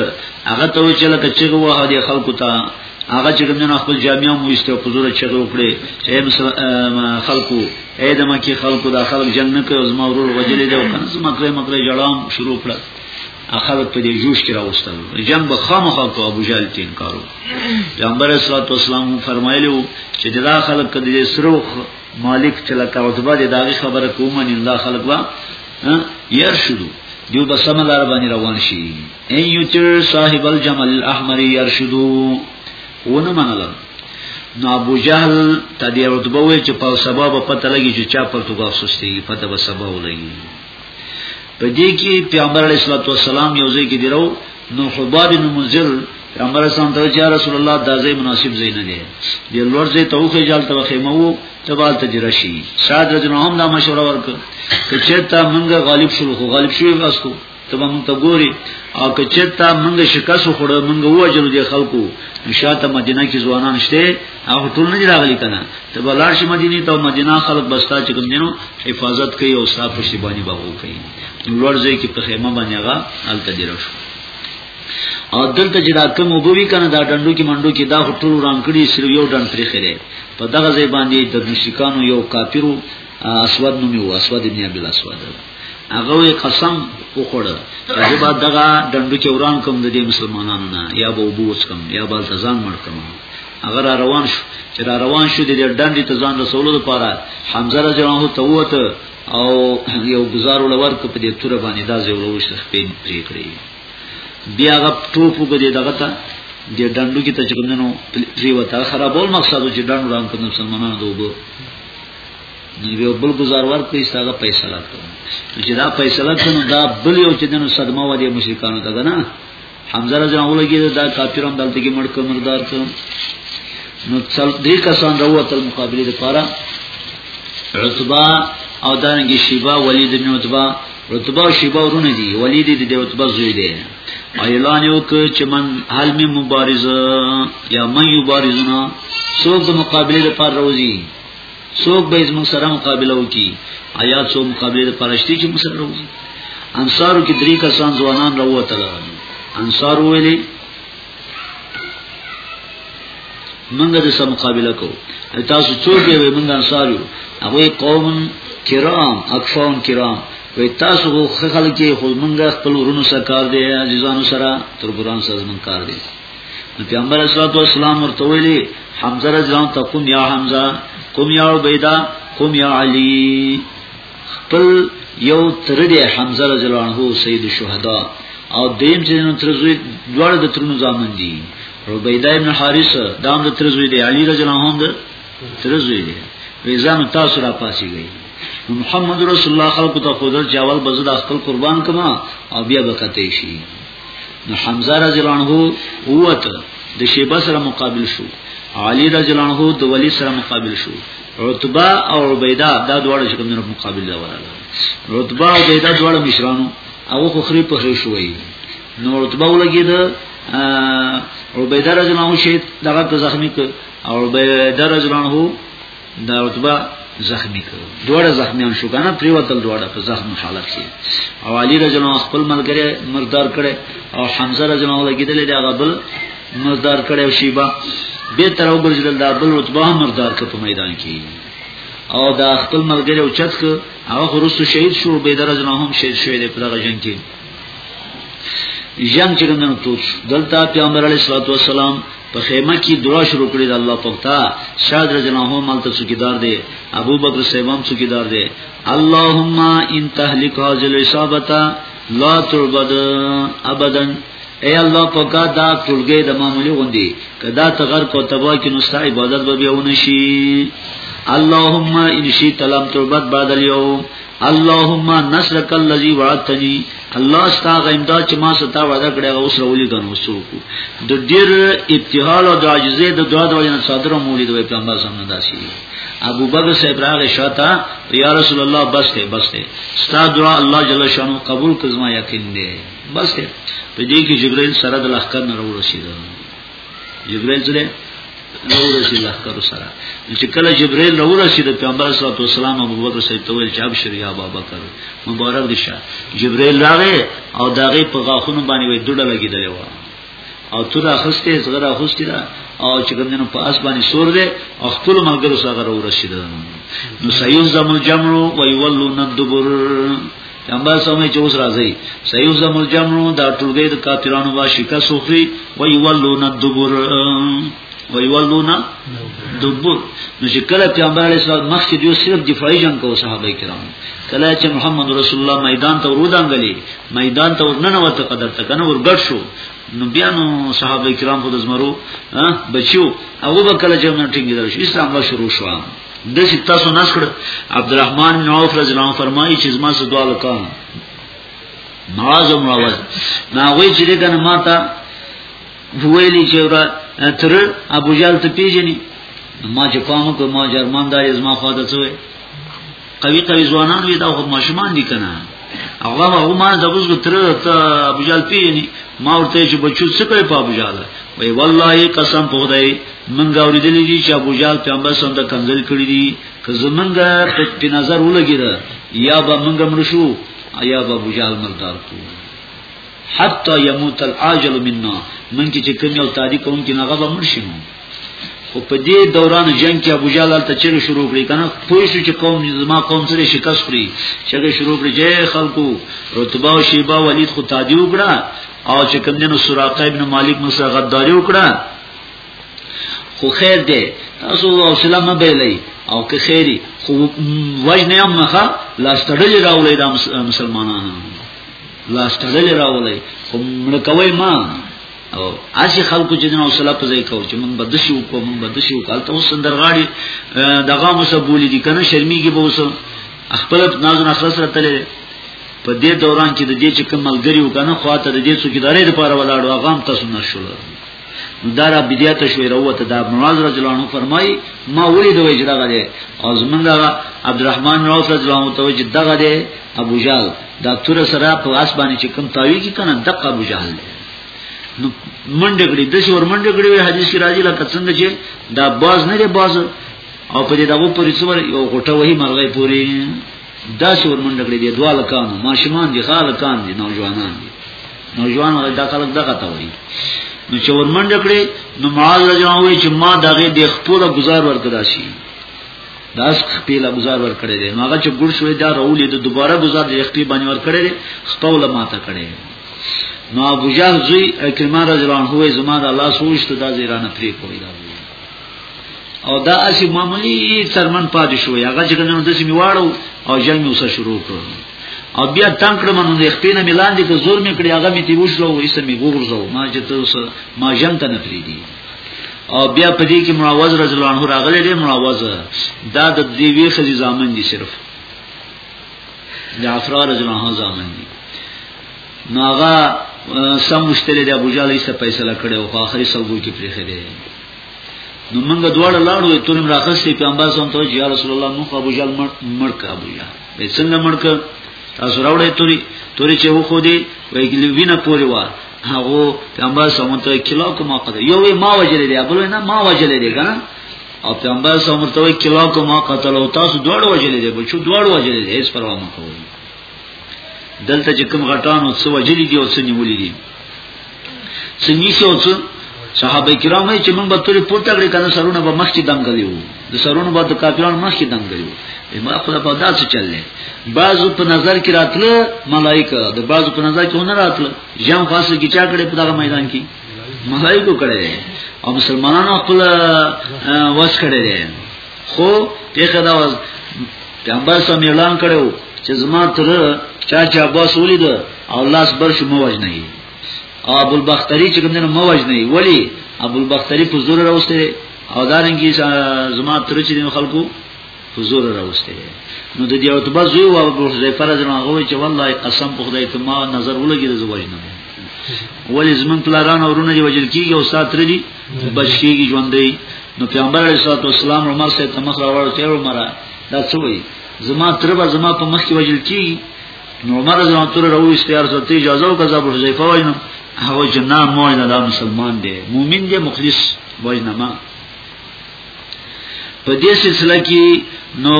هغه ته چې لکه چې وه د خلکو ته هغه چې کومنه خپل جامعه مو ایسته په زور چغه وکړي چې خلکو اې د مکی خلکو د خلک جنگ نه کوي زما ورور وجلې دی او کنه زما کړې مکرې جړام شروع کړ اخر په دې جوش کې راوستل جنگ به خامخا کو ابو جهل تین کارو پیغمبر اسلام والسلام فرمایلو چې دا خلک کدي سرو مالک چې لکه عتبه د داغي خبره کومه نه دا خلک وا ها ير شدو دیو به سم لار باندې روان شي ان یوتر صاحب الجمل الاحمر يرشدو ونه منل نو ابو جهل ته دی رتبه وی چې په سبب پته لګی چې چا پرتګال سستی پته به سبب ولګي په دې کې پیغمبر علیه الصلاه والسلام یو ځای کې درو نو حباب بن منذر پیغمبر اسلام ته چې رسول الله دا ځای مناسب ځای نه دی د لور ځای ته وخه جال ته خیمه وو سبال ته جرشي شاد رجنو هم دا مشوره ورک که چېرته موږ غالب شو خو غالب شوی واسو ته موږ ته ګوري او که چېرته موږ شکاس خور موږ وجلو دي خلکو نشاته مدینه کې ځوانان شته او ټول نه راغلي کنه ته بلار شي مدینه ته مدینه خلک بستا چې کوم دینو حفاظت کوي او صاحب شي باندې باغو کوي لوړ ځای کې په خیمه باندې هغه الته جرشو او دلته چې دا کوم وبوي کنه دا ډندو کې منډو کې دا ټول وران کړي سر یو ډند پرې خره په دغه ځای باندې د مشرکانو یو کافرو اسود نومي و اسود ابن عبد الاسود هغه وی قسم وخوړه چې بعد دغه ډندو کې وران کوم د دې مسلمانانو نه یا به وبوس کوم یا به ځان مړ کوم هغه را روان شو چې را روان شو د ډندې ته ځان رسولو لپاره حمزه رضی الله عنه ته وته او یو گزار ولور کو په دې تور باندې دا زه ولوشت خپل پرې کړی بیا غ ټوپ په دې دغه ته د ډنډو کې تجربنو پریوته خرابول مقصد چې ډنډ رام کړو مسلمانانو دوبو یو بل گزار ورکړي ستاسو پیسې راکړي چې دا پیسې راکړي نو دا بل یو چې دنو صدمه و دي مشرکانو ته نه حمزه رضی الله عنه کې دا کافرون دلته کې مړ کړ مردار کړ نو څل دې کسان راوته مقابله لپاره عتبہ او دانګي شیبا ولید بن عتبہ رتبه او شیبه ورونه دي ولید دي د رتبه زوی دی اعلان یو ک چې من حل می مبارزه یا من یبارزنا څوک د مقابله لپاره روزي څوک به زموږ سره مقابله وکي آیا څوک مقابله لپاره شته چې موږ سره روزي انصارو کې درې کسان ځوانان راوته انصار ویلي منګ د سم مقابله کو تاسو څوک یې وې منګ انصار یو هغه قوم کرام اکفون کرام وې تاسو خو خلک یې خو منګ خپل ورونو سره کار دی عزیزانو سره تر قران سره من کار دی نو پیغمبر صلی الله علیه وسلم ورته ویلي حمزه رضی الله عنه تقوم یا حمزه قم یا عبیدا قم یا علی خپل یو تر دې حمزه رضی الله عنه سید الشهدا او دیم چې نو تر زوی دوړ د ترونو ځامن دي عبیده ابن حارث دام د تر زوی دی علی رضی الله عنه تر زوی دی ویزان تاسو را پاسې گئی محمد رسول الله خلق ته خودل جوال بزد خپل قربان کما او بیا بکته شي نو حمزه رضی الله عنه ووت د شیبه سره مقابل شو علی رضی الله عنه د ولی سره مقابل شو عتبه او عبیده دا دواړه چې کومو مقابل دا وراله عتبه او عبیده دواړه مشرانو هغه خو خري په شوې نو عتبه ولګي دا عبیده رضی الله عنه شهید دغه زخمی ک او عبیده رضی الله عنه دا عتبه زخمی کړ دوړه زخمیان شو کنه پریوتل دوړه په زخم حالت کې او علی رضی الله خپل ملګری مردار کړي او حمزه رضی الله لګیدل دی هغه بل مردار کړي او شیبا به تر او برجل دا بل عتبه مردار کړ په میدان کې او دا خپل ملګری او چت ک هغه خروس شهید شو به درجه هم شهید شوی دی په دغه جنگ کې جنگ چې کوم تور دلته پیغمبر علیه الصلاۃ والسلام په خیمه کې دعا شروع کړې د الله پاک ته شاد رجنه مال ته څوکیدار دی ابو بکر سیبام څوکیدار دی اللهم ان تهلك هذه العصابه لا تعبد ابدا اے الله پاکا دا ټولګه د معمولی غوندي کدا ته غر کو تبا کې نو ستای عبادت به بیا ونشي اللهم ان شئت لم تعبد بعد اليوم اللهم نصرک الذی وعدتنی الله ستا غیمدا چې ما ستا وعده کړی او سره ولي کنه وسوکو د ډیر ابتحال او د عاجزې د دعا د وجه صادره مولید وې پیغمبر سم نه داسي ابو بکر صاحب راغی شاته یا رسول الله بس ته بس ته ستا دعا الله جل شانو قبول کزما یقین دی بس ته په دې کې جبرئیل سره د لخر نه ورسیدل جبرائیل سره نو رسول الله کرو سره چې کله جبرائیل نو رسید پیغمبر صلی الله علیه وسلم ابو بکر سید تویل چې ابشر یا ابو بکر مبارک دي شه جبرائیل راغی او داغه په غاخونو باندې وې ډډه لګیدلې و او تر اخسته زغره اخسته را او چې کوم جن په اس باندې سور دی او خپل ملګرو سره ورسید نو سيوز زمو جمرو ويولون الدبر نمبر سمې چې اوس راځي سيوزم الجمع دا ټولګي د کافرانو با شکست وخوري وي ولون الدبر وي ولون دبر نو چې کله پیغمبر علیه السلام مخ کې جو صرف دفاعي جنگ کو صحابه کرام کله چې محمد رسول الله میدان ته ورودانګلي میدان ته ورننه وته قدر ته کنه ورګټ شو نو بیا نو صحابه کرام خود زمرو بچو هغه به کله چې موږ ټینګ درش اسلام به شروع شو د چې تاسو نس کړ عبدالرحمن بن عوف رضی الله عنه فرمایي چې زما څه دعا وکړه نواز او مواز ناغوی چې دې کنه ماته ویلی چې را تر ابو جال ته پیژني ما چې پام کو ما جرمندار زما خواته څوې قوي قوي ځوانان وي دا خو ماشومان دي کنه هغه ما ما زبوس تر ته ابو جال پیجنې ما ورته چې بچو څه کوي په ابو جال وای والله قسم په خدای منګه اوریدلې دي چې ابو جال پیغمبر سم د کنزل کړی دي که زمونږه په نظر ولګی دا یا به منګه مرشو یا به ابو جال مردار کو حتا یموت العاجل منا من کی چې کوم یو تاریخ کوم کې نغه به مرشنو خو په دې دوران جنگ کې ابو جهل تل چیرې شروع کړی کنه پوه شو چې قوم دې زما قوم سره شکست خوري چې شروع کړی چې خلکو رتبه او شیبه ولید خو تادی وکړه او چې کوم دینو سراقه ابن مالک مسره غداری وکړه خو خیر دی تاسو او سلام بیلې او که خیری خو وجنه هم نه لاس تړلې راولې د مسلمانانو لاس تړلې راولې خو مړ کوي ما او اسی خلکو چې نو صلاح په ځای کو چې مونږ بد شو کو مونږ بد شو کال ته اوس درغاړي دغه مسبولې دي کنه شرمېږي به اوس خپل ناز نه خلاص راتلې په دې دوران کې د دې چې کوم ملګری وکنه خواته د دې څوکیدارې لپاره ولاړو هغه هم تاسو نه شول نو دا را بدیات شوې وروته دا معاذ رضی الله عنه فرمای ما ولید وې چې دغه دې او زمونږ عبدالرحمن راو رضی الله عنه ته چې دغه دې ابو جال دا تور سره په اسبانه چې کوم تاوی کې کنه دغه ابو جال دی منډه کړی د شور منډه کړی حدیث کې راځي لکه څنګه چې دا باز نه دی باز او په دې دغه پوری څور یو غټه وਹੀ مرغې پوری دا شور منډه کړی دی دواله کان ماشومان دي خال کان دي نوجوانان دي نوجوان هغه دا خلک دغه ته وایي نو چې ور منډه کړی نو معاذ راځوي چې ما دغه د خپل گزار ورکړا شي داس خپل گزار ور کړی دی هغه چې ګور شوې دا راولې د دوباره گزار د خپل باندې ور کړی دی خپل ماته کړی نو ابو جهل زوی اکرمه رضی الله عنه وې زما د الله سوچته د ایران پرې کوی دا او دا اسی معمولی ترمن پاتې شو هغه چې کنه د سیمې واړو او جنگ اوسه شروع کړ او بیا تنگ کړم نو د خپینه ملان دي که زور مې کړی هغه مې دی وښلو او یې سمې وګرځاو ما چې تاسو ما جنگ ته نه پریدي او بیا په دې کې مراوز رضی الله عنه راغلی دی مراوز دا د دې وی خزي ځامن دي صرف جعفر رضی الله عنه زامن دي نو هغه سم مشتری د ابو جهل ایسه فیصله کړي او اخري سلګو کې پریخه دي نو موږ دواړه لاړو ته نن راخستې پیغمبر سم ته یا رسول الله نو ابو جهل مړ کا ابو جهل به څنګه مړ کا تاسو راوړې توري توري چې وو خو دې وای ګلې وینه پوري وا هغه پیغمبر سم ته کلا کومه قد یو ما وجلې دی ابل نه ما وجلې دی کنه او پیغمبر صلی الله علیه وسلم کلا کو ما قتل او تاسو دوړ وجلې دي بچو دوړ وجلې دي هیڅ پروا نه کوي دلته چې کوم غټانو څو وجلې دي او څو نیولې دي څو نیسو څو صحابه کرام چې موږ به تورې پورته کړې کنه سرونه به مخکې دم غلي وو د سرونو به د کافرانو مخکې دم غلي وو ما خپل په داسې چللې بعضو په نظر کې راتله ملائکه د بعضو په نظر کې نه راتله جام خاصه کې چا کړې په دغه میدان کې مزای کو کړی دی او مسلمانانو خپل وس کړی دی خو پیخه دا وز پیغمبر سم اعلان کړو چې زما تر چا چا باس ولید او لاس بر شو موج نه او ابو البختری چې کوم نه موج نه ولی ابو البختری په زور راوسته او دارنګي زما تر چې خلکو په زور راوستي نو د دې عتبه زوی او ابو حذیفه رضی الله عنه چې والله قسم په خدای ته ما نظر ولګی د زوی نه ولې زمون پلاران اورونه دی وجل کیږي او ساتره دي بچ کیږي ژوندې نو پیغمبر علیه الصلاه والسلام عمر سره تمخ راوړ چې عمر دا څه وایي زما تر به زما په مخ کې وجل کیږي نو عمر رضی الله عنه راوي استیار سره اجازه او غزا ابو حذیفه وایم هغه جنا مو نه دا مسلمان دی مؤمن دی مخلص وایم نه په دې سلسله کې نو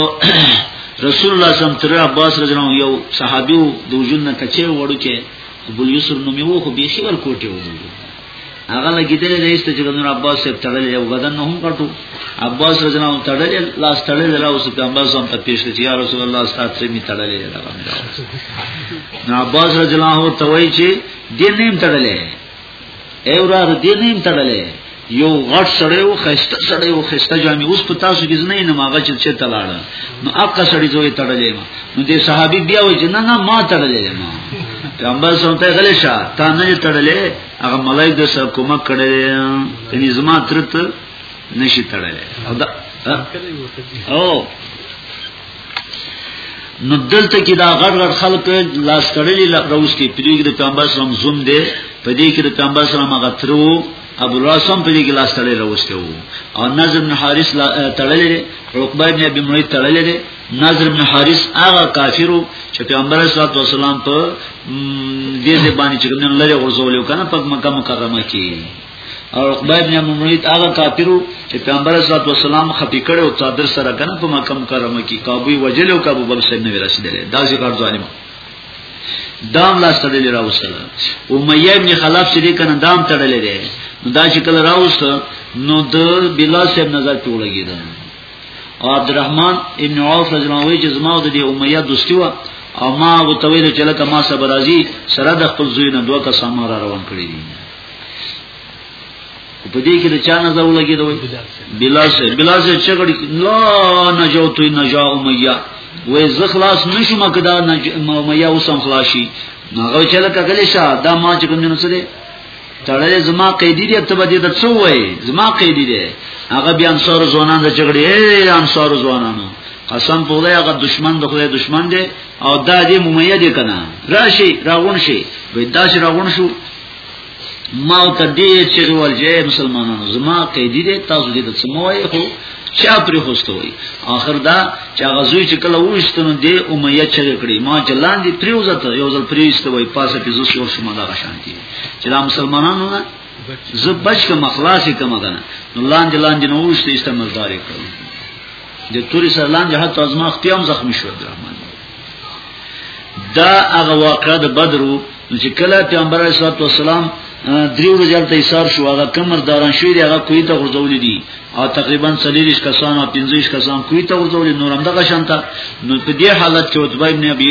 رسول الله صم تر عباس رضی الله یو صحابي د وجود نه کچې وړو کې ابو یوسف نو میو خو به شي ور کوټه وړو هغه لګیدل د ایست چې د عباس صاحب تړل یو بدن نه هم کټو عباس رضی الله تړل لاس تړل لا اوس په عباس هم ته پیښ چې یا رسول الله ستاسو سره می تړل نو عباس رضی الله ته وایي چې دې نیم تړلې اے ورار دې نیم تړلې یو غټ سړی او خسته سړی او خسته جامې اوس په تاسو کې زنه نه ماغه چې چته لاړه نو اقا سړی زوی تړلې ما نو دې صحابي بیا وای چې نه نه ما تړلې ما پیغمبر سم ته غلې شه تا نه تړلې هغه ملایک د سر کومک کړي یعنی زما ترته نشي تړلې او دا او نو دلته کې دا غړ غړ خلک لاس کړلې لپروستي پریګ د پیغمبر سلام زوم دی په دې کې د پیغمبر سلام هغه ترو ابو الراسم په دې کې لاس تړلې راوستي وو او نظر بن حارث تړلې عقبه ابن ابي معيط تړلې نظر بن حارث هغه کافرو چې پیغمبر صلی الله علیه وسلم په دې ځبانه چې کوم لري غوځولیو کنه په مکه مکرمه کې او عقبه ابن ابي معيط هغه کافرو چې پیغمبر صلی الله علیه وسلم خپې کړو صادر سره کنه په مکه مکرمه کې کابوی وجلو کابو بل سره نه رسیدل دا ذکر ظالم دام لا سړل راوستل امیه ابن خلف سری کنه دام تړل دی دا چې کله راوست نو د بلا صاحب نظر ټولګی دا او عبدالرحمن ابن عوف رضی الله عنه چې زما د دې امیه دوستي و او ما وتویل چې لکه ما صبر راځي سره د خپل زوی نه دوه کسان را روان کړی دي په دې کې د چا نظر ولګي دوی بلال سے بلال سے چغړي لا نجو تو نجا امیا وې زخلاص نشم کدا امیا اوسم خلاصي هغه چې لکه غلې شه دا ما چې کوم نه سره تړلې زما قیدی دی ته بده د څو وای زما قیدی دی هغه بیا انصار ځوانان د چغړي اے انصار ځوانانو قسم په خدای هغه دشمن د خدای دشمن دی او دا دې ممیه دې کنه راشي راغون شي وې دا شي راغون شو ما ته دې چې ول جې مسلمانانو زما قیدی دې تاسو دې څه موایې خو چا پرې خوستوي اخر دا چې غزوی چې کله وښتنو دې امیه چې کړی ما چې لاندې پریوزته یو ځل پریوستوي پاسه په زوس یو شمه دا شانتي چې دا مسلمانانو نه زه بچ کوم خلاصې کوم غنه نو لاندې لاندې نو وښته استعمالدار کړم د توري سره لاندې حتی ازما اختیام زخمی شو عبدالرحمن دا هغه واقعه د بدرو چې کله پیغمبر علیه الصلاه والسلام درې ورځې تل ایثار شو هغه کمر داران شوی دی هغه کوی ته ورځولې دي او تقریبا 40 کسان او 15 کسان کوی ته ورځولې نور هم دغه شانته نو په دې حالت کې عتبه ابن ابي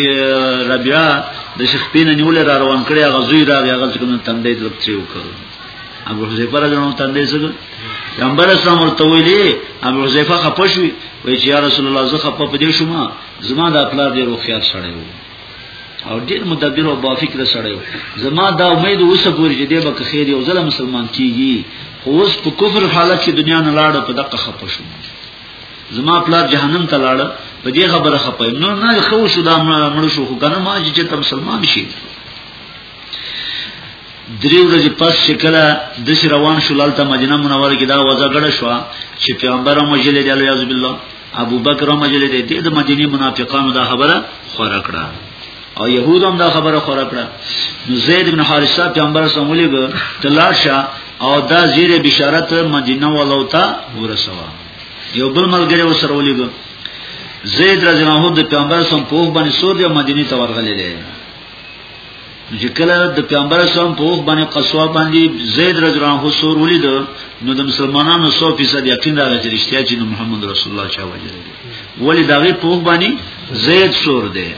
ربيعه د شیخ پین نیول را روان کړی هغه زوی را هغه څنګه تندې درڅې وکړ ابو حذیفه راځنو تندې څنګه پیغمبر اسلام ورته ویلي ابو حذیفه خپشوي وای چې یا رسول الله زه خپه پدې شوم زما د خپل دې روخيار سره وو او ډیر مدبر او بافکر سړی زما دا امید اوسه پوری چې دی به خیر یو ځل مسلمان کیږي خو اوس په کفر حالت کې دنیا نه لاړ په دقه خپه شو زما پلار جهنم ته لاړ په دې خبره خپه نو نه خو شو دا مړ شو خو کنه ما چې ته مسلمان شي درې ورځې پس چې کله د روان شو لاله مدینه منوره کې دا وځګړه شو چې پیغمبر مجلې دی الله یعذ بالله ابو بکر مجله دې د مدینه منافقانو دا خبره خورا کړه او يهود هم دا خبره خورا کړه نو زید بن حارثه پیغمبر سره ولېګ تلاشه او دا زیر بشارت مدینه ولوتا ورسوا یو بل ملګری وسره ولېګ زید رضی الله عنه د پیغمبر سره په باندې سور دی مدینه ته ورغلې چې کله د پیغمبر اسلام په وخت باندې قصوا باندې زید رضی الله عنه سور ولید نو د مسلمانانو 100% یقین راغی چې رښتیا چې محمد رسول الله چا وجه دی ولی دغه په وخت باندې زید سور دی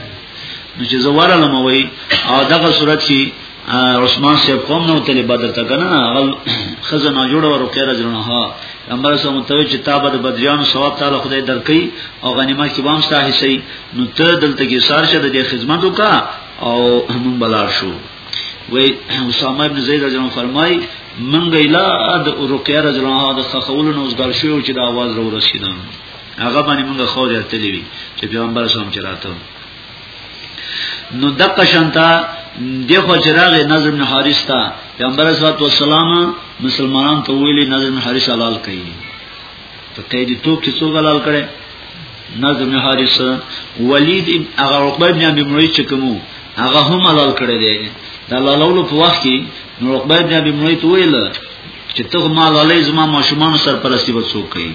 نو چې زواره لموي او دغه صورت کې عثمان صاحب قوم نو تل بدر ته کنه غل خزنه جوړ ورو کې راځنه ها امر سم ته چې تابه د بدریانو ثواب تعالی خدای درکې او غنیمت کې بام ستا حصے نو ته دلته کې سارشه د خدمت وکا او موږ بلار شو وی اسامه ابن زید رضی الله فرمای منګ اله د رقیه رضی الله د خخول نو زګل شو چې د आवाज رو رسیدم هغه باندې موږ خو دې تللی وی چې پیغمبر سم چراته نو د قشنتا دغه چراغ نظر بن حارث تا پیغمبر صلی الله علیه وسلم مسلمانان ته ویلي نظر بن حارث حلال کړي په قید توپ کې څو غلال کړي نظر بن حارث ولید هغه عقبه بن ابي معيط چې کومو هغه هم حلال کړی دی دا لالولو په وخت کې نو عقبه بن ابي معيط ویل چې ته ما لالې زما ماشومان سرپرستی وڅو کوي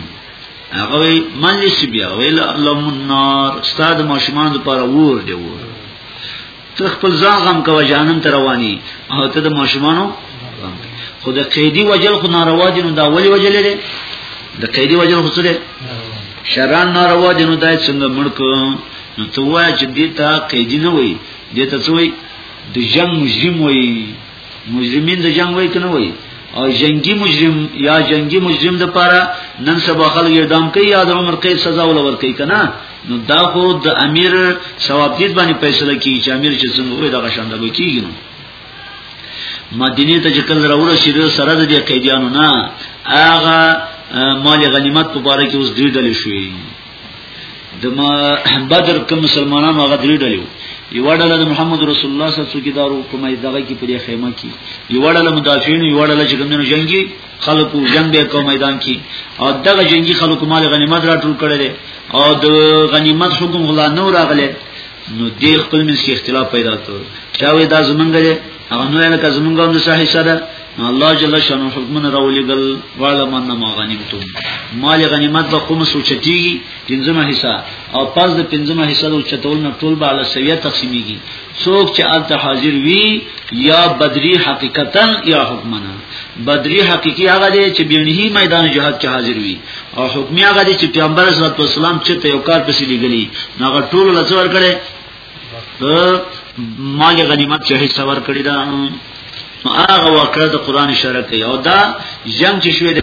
هغه من لسی بیا ویل الله منار استاد ماشومان لپاره ور دی ور ته خپل ځان غم کوه جهنم ته رواني او ته د ماشومانو خو د قیدی وجل خو ناروا دي نو دا ولی وجل لري د قیدی وجل خو څه شران ناروا دي نو دای څنګه ملک نو ته وای چې دې ته قیدی نه وای دې ته څوی د جنگ مجرم وای مجرمین د جنگ وای کنه وای او جنگی مجرم یا جنگی مجرم د پاره نن سبا خلک اعدام کوي یا د عمر قید سزا ولور کوي کنه نو دا خو د امیر ثوابیت باندې فیصله کوي چې امیر چې څنګه وي دغه شان دغه کیږي نو مدینه ته چې کله راورسېدل سره د دې قیدیانو نه هغه مال غنیمت په اړه کې اوس ډیر ډلې شوې د بدر کوم مسلمانانو هغه درې ډلې یو ډله د محمد رسول الله صلی الله علیه وسلم کیدارو کومه دغه کې په خیمه کې یو ډله مدافعین یو ډله چې کومنه جنگي خلکو جنگ به کوم میدان کې او دغه جنگي خلکو مال غنیمت راټول کړل او د غنیمت حکم غلا نه راغله نو دې خپل منځ کې اختلاف پیدا کړ چا وې دا زمونږ دی هغه نو لکه زمونږ هم د صحیح سره الله جل شانو حکمونه راولېګل والا من ما غنیمتم مال غنیمت به کوم سوچتي پنځمه حصہ او پس د پنځمه حصہ د چتول نه ټول به علی سویه تقسیمیږي څوک چې الته حاضر وي یا بدری حقیقتا یا حکمنا بدری حقیقی هغه دی چې بینهی میدان جهاد کې حاضر وي او حکمی هغه دی چې پیغمبر صلی الله علیه وسلم چې ته یو کار پسې لګلی نو هغه ټول لڅور کړي مال غنیمت چې حصہ ور کړی دا هغه واقعه د قران اشاره کوي او دا جنگ چې شوی